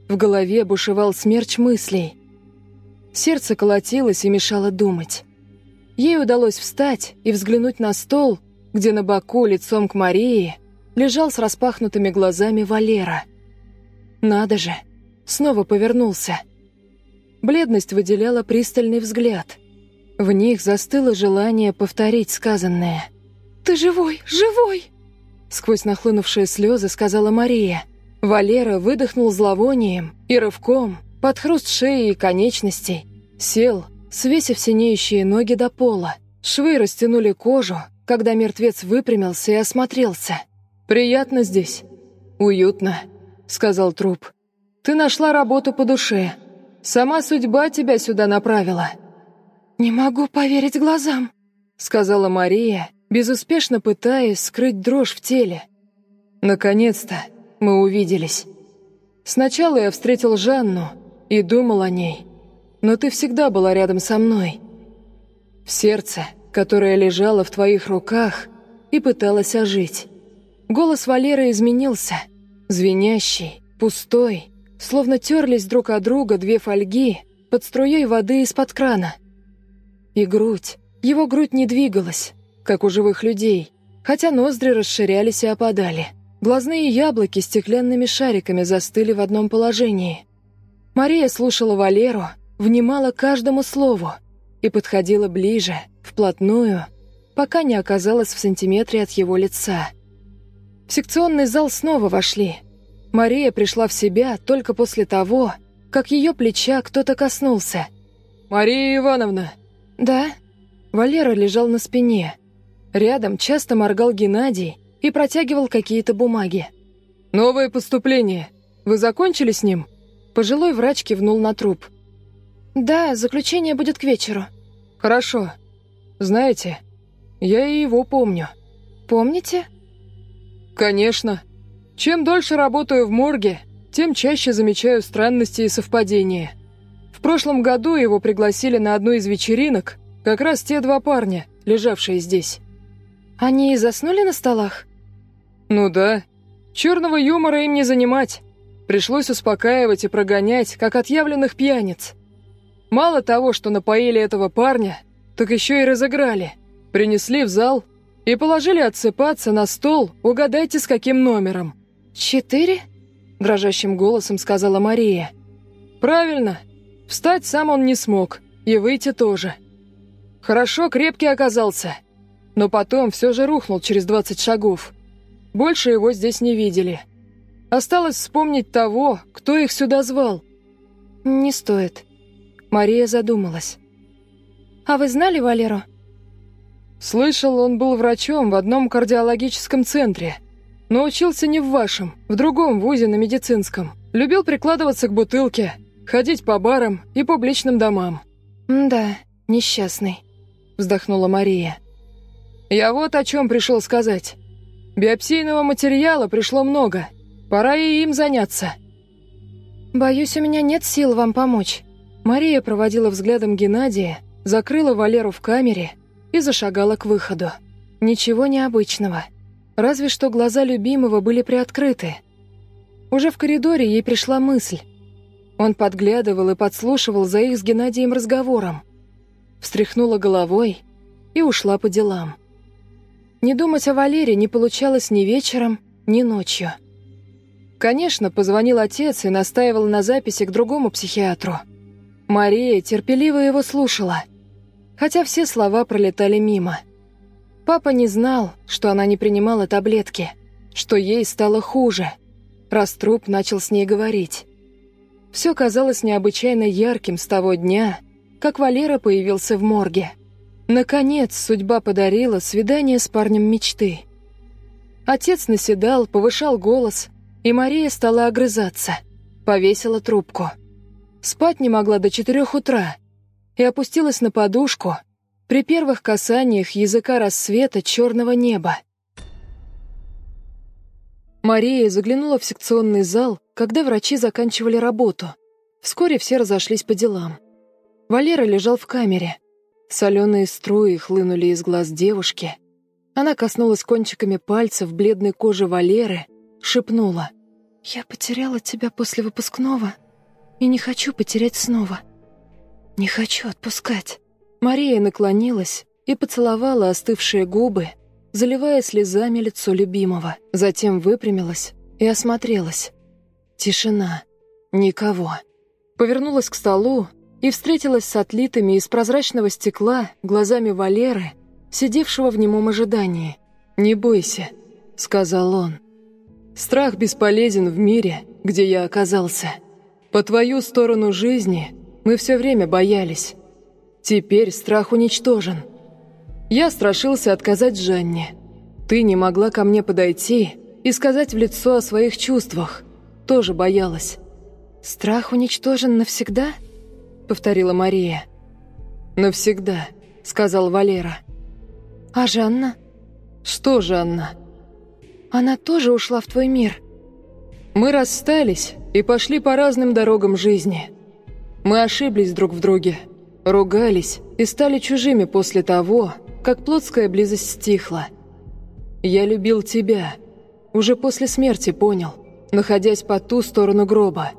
A: В голове бушевал смерч мыслей. Сердце колотилось и мешало думать. Ей удалось встать и взглянуть на стол, где на боку лицом к Марии лежал с распахнутыми глазами Валера – надо же, снова повернулся. Бледность выделяла пристальный взгляд. В них застыло желание повторить сказанное. «Ты живой, живой!» Сквозь нахлынувшие слезы сказала Мария. Валера выдохнул зловонием и рывком, под хруст шеи и конечностей, сел, свесив синеющие ноги до пола. Швы растянули кожу, когда мертвец выпрямился и осмотрелся. «Приятно здесь. Уютно». — сказал труп. «Ты нашла работу по душе. Сама судьба тебя сюда направила». «Не могу поверить глазам», — сказала Мария, безуспешно пытаясь скрыть дрожь в теле. «Наконец-то мы увиделись. Сначала я встретил Жанну и думал о ней, но ты всегда была рядом со мной. В сердце, которое лежало в твоих руках и пыталась ожить. Голос Валеры изменился — Звенящий, пустой, словно терлись друг от друга две фольги под струей воды из-под крана. И грудь, его грудь не двигалась, как у живых людей, хотя ноздри расширялись и опадали. Глазные яблоки стеклянными шариками застыли в одном положении. Мария слушала Валеру, внимала каждому слову и подходила ближе, вплотную, пока не оказалась в сантиметре от его лица. В секционный зал снова вошли. Мария пришла в себя только после того, как ее плеча кто-то коснулся.
B: «Мария Ивановна!»
A: «Да?» Валера лежал на спине. Рядом часто моргал Геннадий и протягивал какие-то бумаги.
B: «Новое поступление. Вы закончили с ним?»
A: Пожилой врач кивнул на труп. «Да, заключение будет к вечеру».
B: «Хорошо. Знаете, я и его помню».
A: «Помните?»
B: «Конечно. Чем дольше работаю в морге, тем чаще замечаю странности и совпадения. В прошлом году его пригласили на одну из вечеринок, как раз те два парня, лежавшие здесь.
A: Они и заснули на столах?
B: Ну да. Черного юмора им не занимать. Пришлось успокаивать и прогонять, как отъявленных пьяниц. Мало того, что напоили этого парня, так еще и разыграли. Принесли в зал и положили отсыпаться на стол, угадайте, с каким номером.
A: «Четыре?» – дрожащим голосом сказала Мария.
B: «Правильно. Встать сам он не смог, и выйти тоже. Хорошо крепкий оказался, но потом все же рухнул через двадцать шагов. Больше его здесь не видели. Осталось вспомнить того, кто их сюда звал».
A: «Не стоит». Мария задумалась. «А вы знали Валеру?»
B: «Слышал, он был врачом в одном кардиологическом центре. Но учился не в вашем, в другом вузе на медицинском. Любил прикладываться к бутылке, ходить по барам и публичным домам».
A: «Да, несчастный», — вздохнула Мария.
B: «Я вот о чем пришел сказать. Биопсийного материала пришло много. Пора и им заняться».
A: «Боюсь, у меня нет сил вам помочь». Мария проводила взглядом Геннадия, закрыла Валеру в камере и зашагала к выходу. Ничего необычного. Разве что глаза любимого были приоткрыты. Уже в коридоре ей пришла мысль. Он подглядывал и подслушивал за их с Геннадием разговором. Встряхнула головой и ушла по делам. Не думать о Валере не получалось ни вечером, ни ночью. Конечно, позвонил отец и настаивал на записи к другому психиатру. Мария терпеливо его слушала, хотя все слова пролетали мимо – Папа не знал, что она не принимала таблетки, что ей стало хуже, раз труп начал с ней говорить. Все казалось необычайно ярким с того дня, как Валера появился в морге. Наконец, судьба подарила свидание с парнем мечты. Отец наседал, повышал голос, и Мария стала огрызаться, повесила трубку. Спать не могла до четырех утра и опустилась на подушку, при первых касаниях языка рассвета черного неба. Мария заглянула в секционный зал, когда врачи заканчивали работу. Вскоре все разошлись по делам. Валера лежал в камере. Соленые струи хлынули из глаз девушки. Она коснулась кончиками пальцев бледной кожи Валеры, шепнула. «Я потеряла тебя после выпускного и не хочу потерять снова. Не хочу отпускать». Мария наклонилась и поцеловала остывшие губы, заливая слезами лицо любимого. Затем выпрямилась и осмотрелась. Тишина. Никого. Повернулась к столу и встретилась с отлитыми из прозрачного стекла глазами Валеры, сидевшего в немом ожидании. «Не бойся», — сказал он. «Страх бесполезен в мире, где я оказался. По твою сторону жизни мы все время боялись». Теперь страх уничтожен. Я страшился отказать Жанне. Ты не могла ко мне подойти и сказать в лицо о своих чувствах. Тоже боялась. «Страх уничтожен навсегда?» — повторила Мария. «Навсегда», — сказал Валера. «А Жанна?» «Что Жанна?» «Она тоже ушла в твой мир». «Мы расстались и пошли по разным дорогам жизни. Мы ошиблись друг в друге». Ругались и стали чужими после того, как плотская близость стихла. Я любил тебя. Уже после смерти понял, находясь по ту сторону гроба.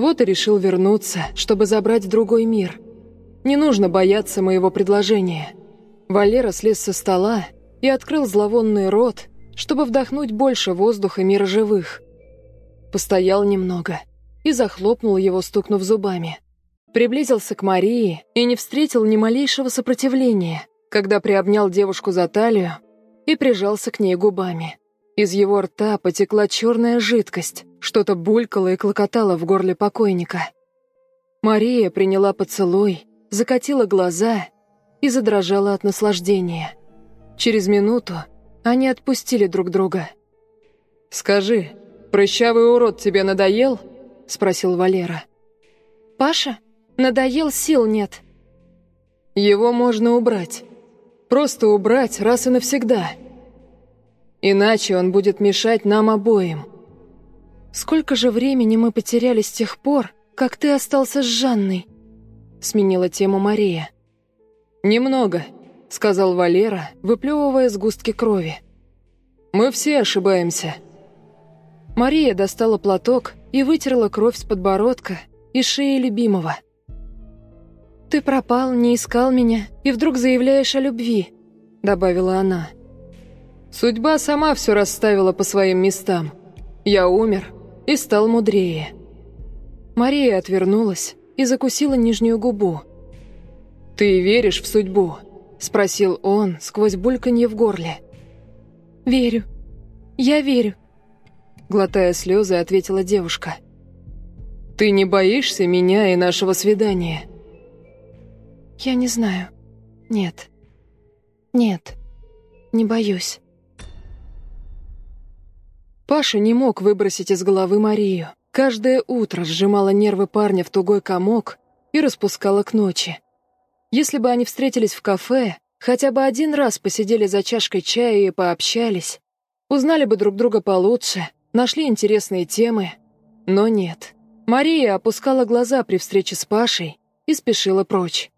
A: Вот и решил вернуться, чтобы забрать другой мир. Не нужно бояться моего предложения. Валера слез со стола и открыл зловонный рот, чтобы вдохнуть больше воздуха мира живых. Постоял немного и захлопнул его, стукнув зубами. Приблизился к Марии и не встретил ни малейшего сопротивления, когда приобнял девушку за талию и прижался к ней губами. Из его рта потекла черная жидкость, что-то булькало и клокотало в горле покойника. Мария приняла поцелуй, закатила глаза и задрожала от наслаждения. Через минуту они отпустили друг друга. «Скажи, прыщавый урод тебе надоел?» — спросил Валера.
B: «Паша? Надоел, сил нет».
A: «Его можно убрать. Просто убрать раз и навсегда. Иначе он будет мешать нам обоим».
B: «Сколько же времени мы потеряли с тех пор, как ты остался с Жанной?» — сменила тему Мария.
A: «Немного», — сказал Валера, выплевывая сгустки крови. «Мы все ошибаемся».
B: Мария достала платок и вытерла кровь с подбородка и шеи любимого. «Ты пропал, не искал меня и вдруг заявляешь о любви», — добавила она.
A: «Судьба сама все расставила по своим местам. Я умер и стал мудрее».
B: Мария отвернулась и закусила нижнюю губу.
A: «Ты веришь в судьбу?» — спросил он сквозь бульканье в горле.
B: «Верю. Я верю», —
A: глотая слезы, ответила девушка. «Ты не боишься меня и нашего свидания?»
B: «Я не знаю. Нет. Нет. Не боюсь».
A: Паша не мог выбросить из головы Марию. Каждое утро сжимала нервы парня в тугой комок и распускала к ночи. Если бы они встретились в кафе, хотя бы один раз посидели за чашкой чая и пообщались, узнали бы друг друга получше, нашли интересные темы. Но нет. Мария опускала глаза при встрече с Пашей и спешила прочь.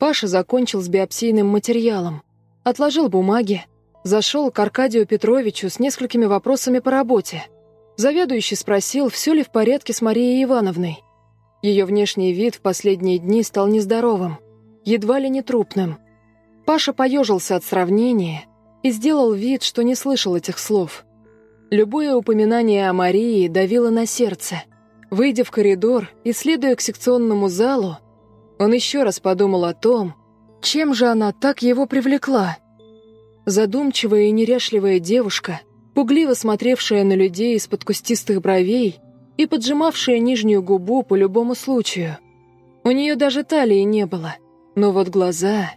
A: Паша закончил с биопсийным материалом, отложил бумаги, зашел к Аркадию Петровичу с несколькими вопросами по работе — Заведующий спросил, все ли в порядке с Марией Ивановной. Ее внешний вид в последние дни стал нездоровым, едва ли не трупным. Паша поежился от сравнения и сделал вид, что не слышал этих слов. Любое упоминание о Марии давило на сердце. Выйдя в коридор и следуя к секционному залу, он еще раз подумал о том, чем же она так его привлекла. Задумчивая и неряшливая девушка — пугливо смотревшая на людей из-под кустистых бровей и поджимавшая нижнюю губу по любому случаю. У нее даже талии не было, но вот глаза...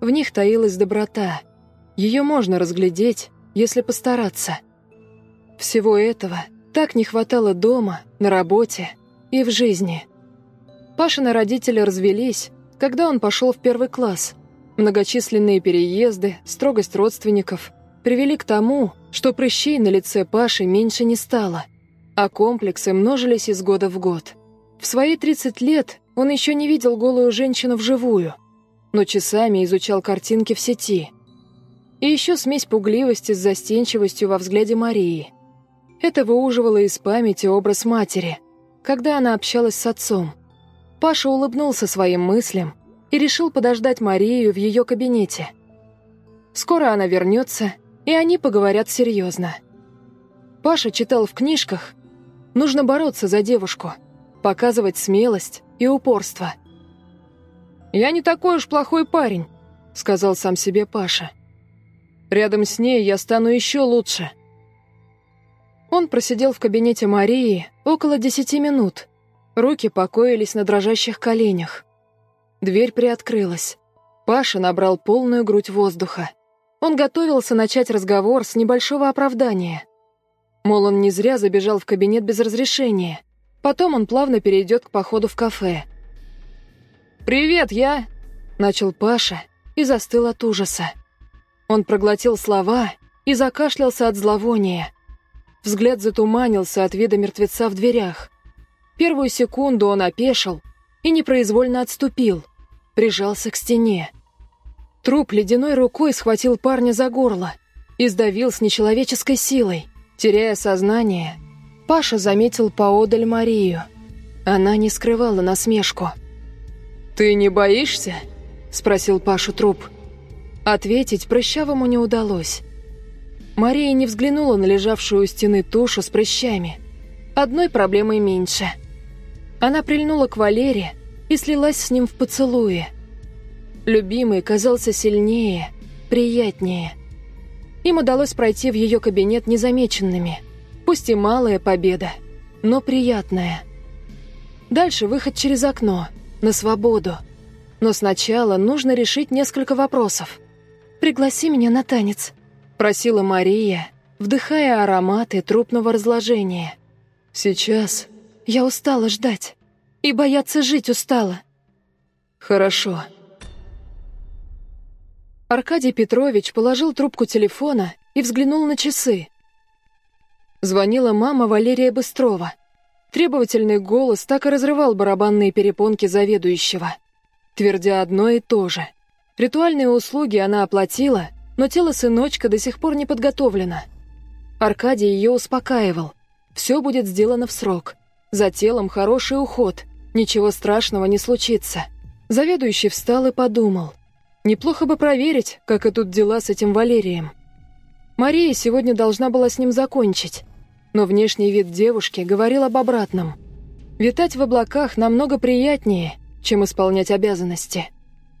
A: В них таилась доброта. Ее можно разглядеть, если постараться. Всего этого так не хватало дома, на работе и в жизни. Пашины родители развелись, когда он пошел в первый класс. Многочисленные переезды, строгость родственников — привели к тому, что прыщей на лице Паши меньше не стало, а комплексы множились из года в год. В свои 30 лет он еще не видел голую женщину вживую, но часами изучал картинки в сети. И еще смесь пугливости с застенчивостью во взгляде Марии. Это выуживало из памяти образ матери, когда она общалась с отцом. Паша улыбнулся своим мыслям и решил подождать Марию в ее кабинете. Скоро она вернется, и они поговорят серьезно. Паша читал в книжках, нужно бороться за девушку, показывать смелость и упорство. «Я не такой уж плохой парень», — сказал сам себе Паша. «Рядом с ней я стану еще лучше». Он просидел в кабинете Марии около десяти минут. Руки покоились на дрожащих коленях. Дверь приоткрылась. Паша набрал полную грудь воздуха. Он готовился начать разговор с небольшого оправдания. Мол, он не зря забежал в кабинет без разрешения. Потом он плавно перейдет к походу в кафе. «Привет, я...» — начал Паша и застыл от ужаса. Он проглотил слова и закашлялся от зловония. Взгляд затуманился от вида мертвеца в дверях. Первую секунду он опешил и непроизвольно отступил, прижался к стене. Труп ледяной рукой схватил парня за горло и сдавил с нечеловеческой силой. Теряя сознание, Паша заметил поодаль Марию. Она не скрывала насмешку. «Ты не боишься?» — спросил Пашу труп. Ответить прыщавому не удалось. Мария не взглянула на лежавшую у стены тушу с прыщами. Одной проблемой меньше. Она прильнула к Валере и слилась с ним в поцелуе — Любимый казался сильнее, приятнее. Им удалось пройти в ее кабинет незамеченными. Пусть и малая победа, но приятная. Дальше выход через окно, на свободу. Но сначала нужно решить несколько вопросов. «Пригласи меня на танец», — просила Мария, вдыхая ароматы трупного разложения. «Сейчас я устала ждать и бояться жить устала».
B: «Хорошо».
A: Аркадий Петрович положил трубку телефона и взглянул на часы. Звонила мама Валерия Быстрова. Требовательный голос так и разрывал барабанные перепонки заведующего, твердя одно и то же. Ритуальные услуги она оплатила, но тело сыночка до сих пор не подготовлено. Аркадий ее успокаивал. Все будет сделано в срок. За телом хороший уход. Ничего страшного не случится. Заведующий встал и подумал. Неплохо бы проверить, как идут дела с этим Валерием. Мария сегодня должна была с ним закончить. Но внешний вид девушки говорил об обратном. Витать в облаках намного приятнее, чем исполнять обязанности.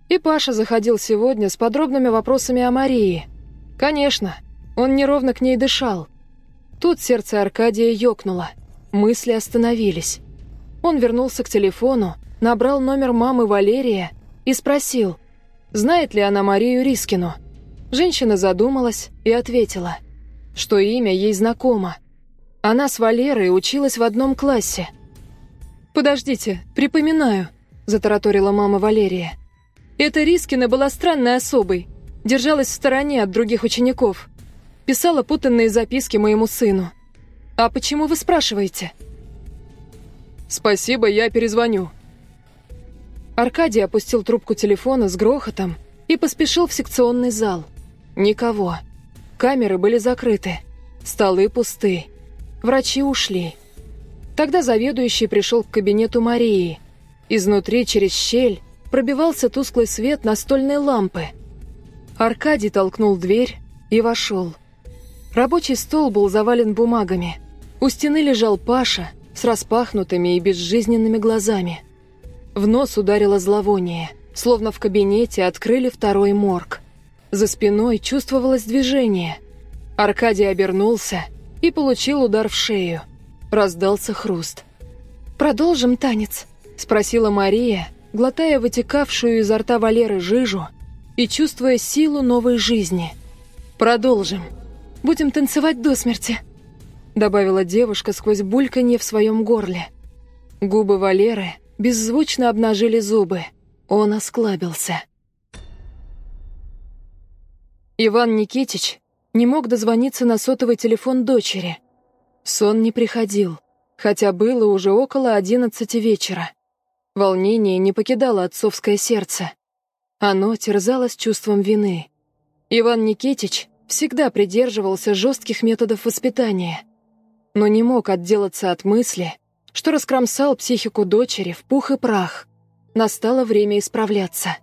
A: И Паша заходил сегодня с подробными вопросами о Марии. Конечно, он неровно к ней дышал. Тут сердце Аркадия ёкнуло. Мысли остановились. Он вернулся к телефону, набрал номер мамы Валерия и спросил, знает ли она Марию Рискину. Женщина задумалась и ответила, что имя ей знакомо. Она с Валерой училась в одном классе. «Подождите, припоминаю», — затараторила мама Валерия. «Эта Рискина была странной особой, держалась в стороне от других учеников, писала путанные записки моему сыну. А почему вы спрашиваете?»
B: «Спасибо, я перезвоню».
A: Аркадий опустил трубку телефона с грохотом и поспешил в секционный зал. Никого. Камеры были закрыты, столы пусты. Врачи ушли. Тогда заведующий пришел к кабинету Марии. Изнутри, через щель, пробивался тусклый свет настольной лампы. Аркадий толкнул дверь и вошел. Рабочий стол был завален бумагами. У стены лежал Паша с распахнутыми и безжизненными глазами. В нос ударило зловоние, словно в кабинете открыли второй морг. За спиной чувствовалось движение. Аркадий обернулся и получил удар в шею. Раздался хруст. «Продолжим танец?» — спросила Мария, глотая вытекавшую изо рта Валеры жижу и чувствуя силу новой жизни. «Продолжим. Будем танцевать до смерти», — добавила девушка сквозь бульканье в своем горле. Губы Валеры беззвучно обнажили зубы. Он осклабился. Иван Никитич не мог дозвониться на сотовый телефон дочери. Сон не приходил, хотя было уже около одиннадцати вечера. Волнение не покидало отцовское сердце. Оно терзалось чувством вины. Иван Никитич всегда придерживался жестких методов воспитания, но не мог отделаться от мысли, что раскромсал психику дочери в пух и прах. Настало время исправляться.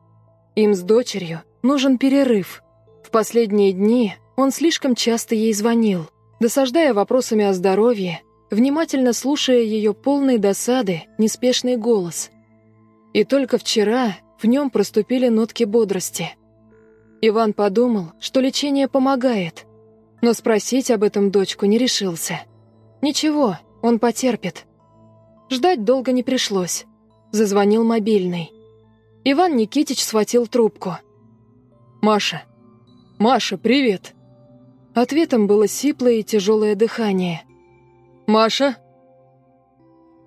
A: Им с дочерью нужен перерыв. В последние дни он слишком часто ей звонил, досаждая вопросами о здоровье, внимательно слушая ее полные досады, неспешный голос. И только вчера в нем проступили нотки бодрости. Иван подумал, что лечение помогает, но спросить об этом дочку не решился. Ничего, он потерпит. Ждать долго не пришлось. Зазвонил мобильный. Иван Никитич схватил трубку.
B: «Маша! Маша, привет!»
A: Ответом было сиплое и тяжелое дыхание.
B: «Маша?»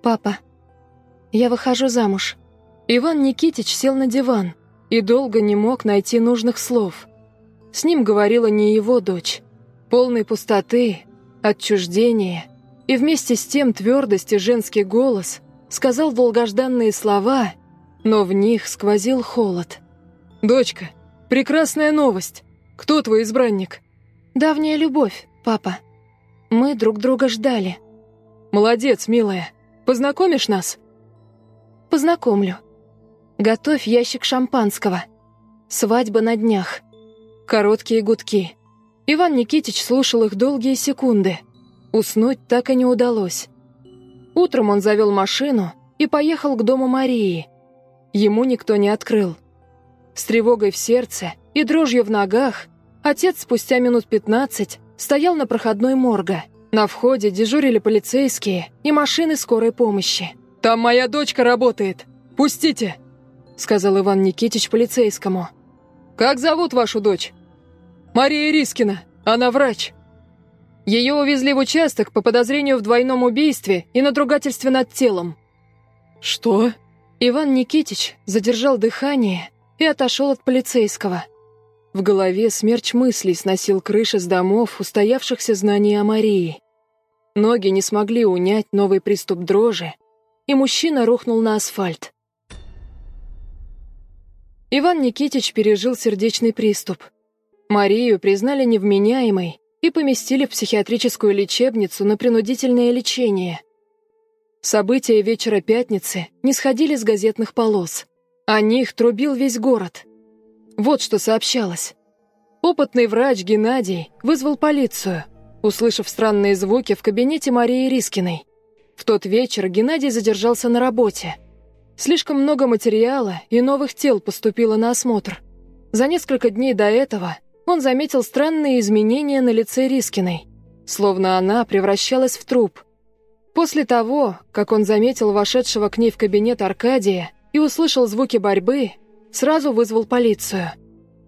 A: «Папа, я выхожу замуж». Иван Никитич сел на диван и долго не мог найти нужных слов. С ним говорила не его дочь. Полной пустоты, отчуждения и вместе с тем твердости женский голос сказал долгожданные слова, но в них сквозил холод.
B: «Дочка, прекрасная новость. Кто твой избранник?»
A: Давняя любовь, папа. Мы друг друга ждали.
B: Молодец, милая. Познакомишь нас?
A: Познакомлю. Готовь ящик шампанского. Свадьба на днях. Короткие гудки. Иван Никитич слушал их долгие секунды. Уснуть так и не удалось. Утром он завел машину и поехал к дому Марии. Ему никто не открыл. С тревогой в сердце и дрожью в ногах Отец спустя минут пятнадцать стоял на проходной морга. На входе дежурили полицейские и машины скорой помощи. «Там моя дочка работает! Пустите!» — сказал Иван Никитич полицейскому. «Как зовут вашу дочь?» «Мария Рискина. Она врач». Ее увезли в участок по подозрению в двойном убийстве и надругательстве над телом. «Что?» Иван Никитич задержал дыхание и отошел от полицейского. В голове смерч мыслей сносил крыши с домов, устоявшихся знаний о Марии. Ноги не смогли унять новый приступ дрожи, и мужчина рухнул на асфальт. Иван Никитич пережил сердечный приступ. Марию признали невменяемой и поместили в психиатрическую лечебницу на принудительное лечение. События вечера пятницы не сходили с газетных полос. О них трубил весь город. Вот что сообщалось. Опытный врач Геннадий вызвал полицию, услышав странные звуки в кабинете Марии Рискиной. В тот вечер Геннадий задержался на работе. Слишком много материала и новых тел поступило на осмотр. За несколько дней до этого он заметил странные изменения на лице Рискиной, словно она превращалась в труп. После того, как он заметил вошедшего к ней в кабинет Аркадия и услышал звуки борьбы, сразу вызвал полицию.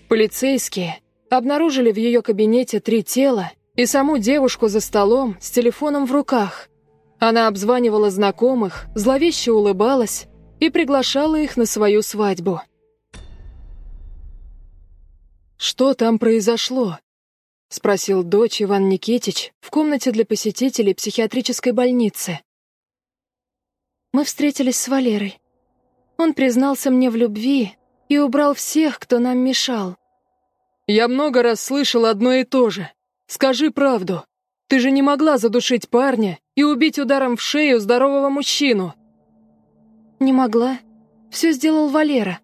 A: Полицейские обнаружили в ее кабинете три тела и саму девушку за столом с телефоном в руках. Она обзванивала знакомых, зловеще улыбалась и приглашала их на свою свадьбу. «Что там произошло?» — спросил дочь Иван Никитич в комнате для посетителей психиатрической больницы.
B: Мы встретились с Валерой. Он признался мне в любви и убрал всех, кто нам мешал.
A: «Я много раз слышал одно и то же. Скажи правду. Ты же не могла задушить парня и убить ударом в шею здорового мужчину».
B: «Не могла. Все сделал Валера.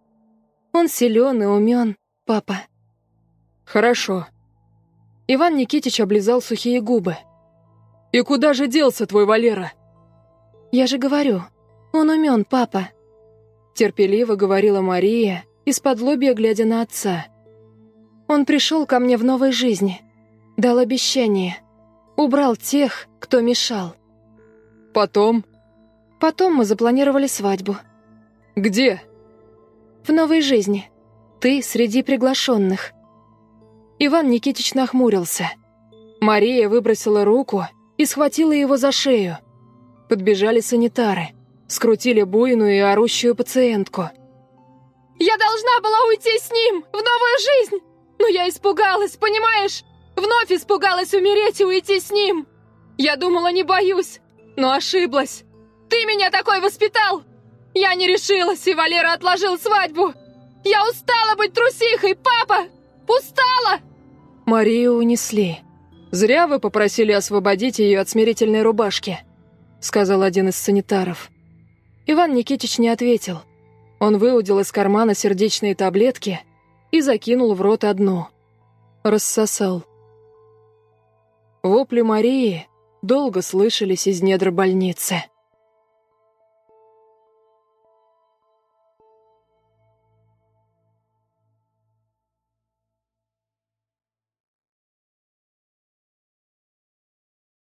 B: Он силен и умен, папа».
A: «Хорошо». Иван Никитич облизал сухие губы. «И куда же делся твой Валера?»
B: «Я же говорю, он умен, папа», — терпеливо говорила Мария, из-под лобья глядя на отца. «Он пришел ко мне в новой жизни, дал обещание, убрал тех, кто мешал».
A: «Потом?»
B: «Потом мы запланировали свадьбу».
A: «Где?»
B: «В новой жизни. Ты среди приглашенных».
A: Иван Никитич нахмурился. Мария выбросила руку и схватила его за шею. Подбежали санитары, скрутили буйную и орущую пациентку.
C: «Я должна была уйти с ним в новую жизнь, но я испугалась, понимаешь? Вновь испугалась умереть и уйти с ним. Я думала, не боюсь, но ошиблась. Ты меня такой воспитал! Я не решилась, и Валера отложил свадьбу. Я устала быть трусихой, папа! Устала!»
A: Марию унесли. Зря вы попросили освободить ее от смирительной рубашки, сказал один из санитаров. Иван Никитич не ответил. Он выудил из кармана сердечные таблетки и закинул в рот одну. Рассосал. Вопли Марии долго слышались из недр больницы.